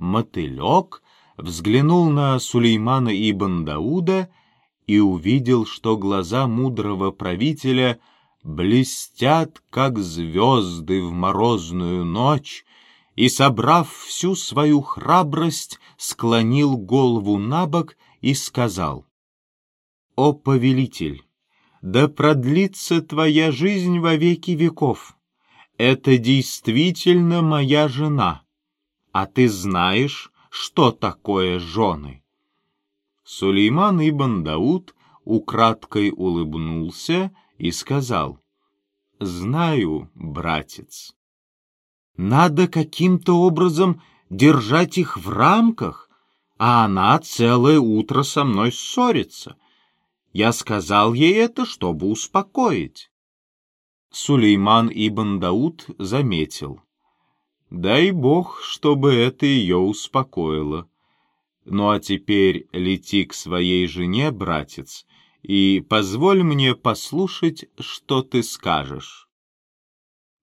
мотылек взглянул на Сулеймана ибн Дауда и увидел, что глаза мудрого правителя блестят, как звезды в морозную ночь, и, собрав всю свою храбрость, склонил голову на бок и сказал, «О повелитель, да продлится твоя жизнь во веки веков! Это действительно моя жена, а ты знаешь, что такое жены?» Сулейман ибн Дауд украдкой улыбнулся и сказал, «Знаю, братец». Надо каким-то образом держать их в рамках, а она целое утро со мной ссорится. Я сказал ей это, чтобы успокоить. Сулейман ибн Дауд заметил. Дай бог, чтобы это ее успокоило. Ну а теперь лети к своей жене, братец, и позволь мне послушать, что ты скажешь.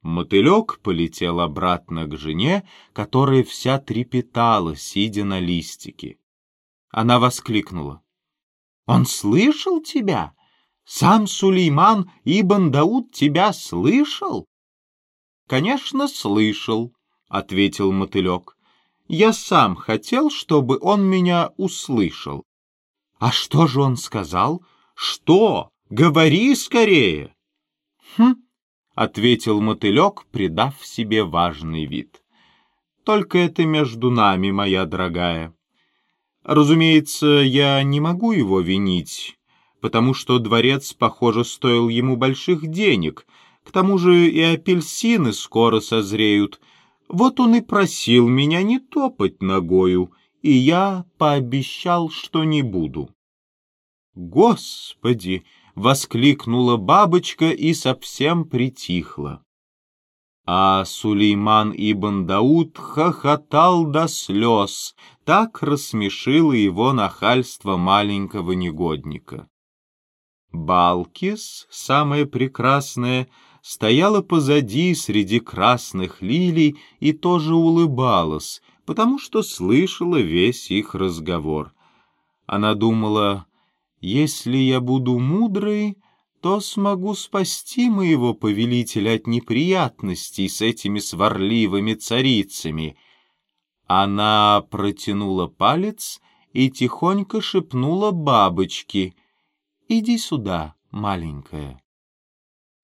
Мотылек полетел обратно к жене, которая вся трепетала, сидя на листике. Она воскликнула. «Он слышал тебя? Сам Сулейман Ибн Дауд тебя слышал?» «Конечно, слышал», — ответил мотылек. «Я сам хотел, чтобы он меня услышал». «А что же он сказал? Что? Говори скорее!» «Хм!» — ответил мотылек, придав себе важный вид. «Только это между нами, моя дорогая. Разумеется, я не могу его винить, потому что дворец, похоже, стоил ему больших денег, к тому же и апельсины скоро созреют. Вот он и просил меня не топать ногою, и я пообещал, что не буду». «Господи!» воскликнула бабочка и совсем притихла. А Сулейман ибн Дауд хохотал до слез, так рассмешило его нахальство маленького негодника. Балкис, самая прекрасная, стояла позади среди красных лилий и тоже улыбалась, потому что слышала весь их разговор. Она думала, если я буду мудрой, то смогу спасти моего повелителя от неприятностей с этими сварливыми царицами. Она протянула палец и тихонько шепнула бабочке, «Иди сюда, маленькая».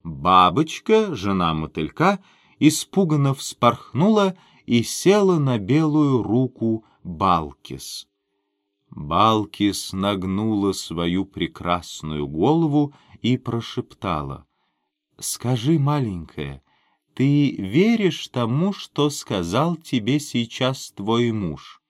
Бабочка, жена мотылька, испуганно вспорхнула и села на белую руку Балкис. Балкис нагнула свою прекрасную голову и прошептала. «Скажи, маленькая, ты веришь тому, что сказал тебе сейчас твой муж?»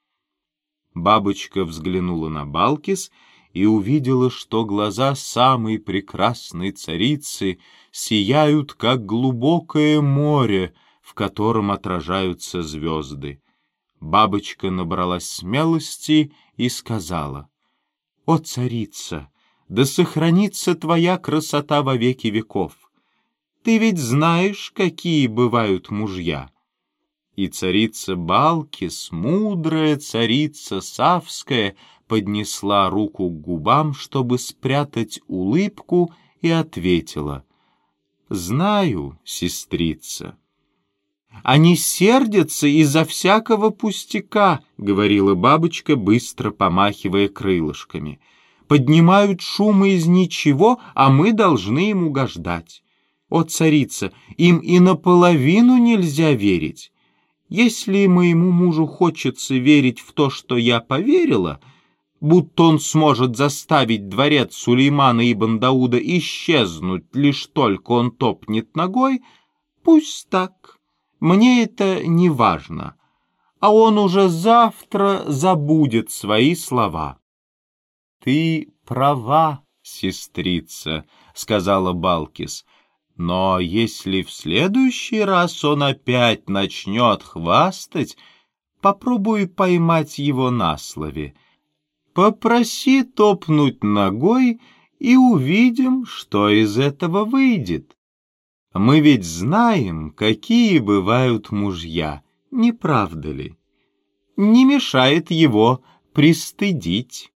Бабочка взглянула на Балкис и увидела, что глаза самой прекрасной царицы сияют, как глубокое море, в котором отражаются звезды. Бабочка набралась смелости и сказала, «О, царица, да сохранится твоя красота во веки веков! Ты ведь знаешь, какие бывают мужья!» И царица Балкис, мудрая царица Савская, поднесла руку к губам, чтобы спрятать улыбку, и ответила, «Знаю, сестрица». Они сердятся из-за всякого пустяка, — говорила бабочка, быстро помахивая крылышками. Поднимают шумы из ничего, а мы должны им угождать. О, царица, им и наполовину нельзя верить. Если моему мужу хочется верить в то, что я поверила, будто он сможет заставить дворец Сулеймана ибн Дауда исчезнуть, лишь только он топнет ногой, пусть так. Мне это не важно, а он уже завтра забудет свои слова. — Ты права, сестрица, — сказала Балкис, — но если в следующий раз он опять начнет хвастать, попробуй поймать его на слове. Попроси топнуть ногой, и увидим, что из этого выйдет. Мы ведь знаем, какие бывают мужья, не правда ли? не мешает его пристыдить.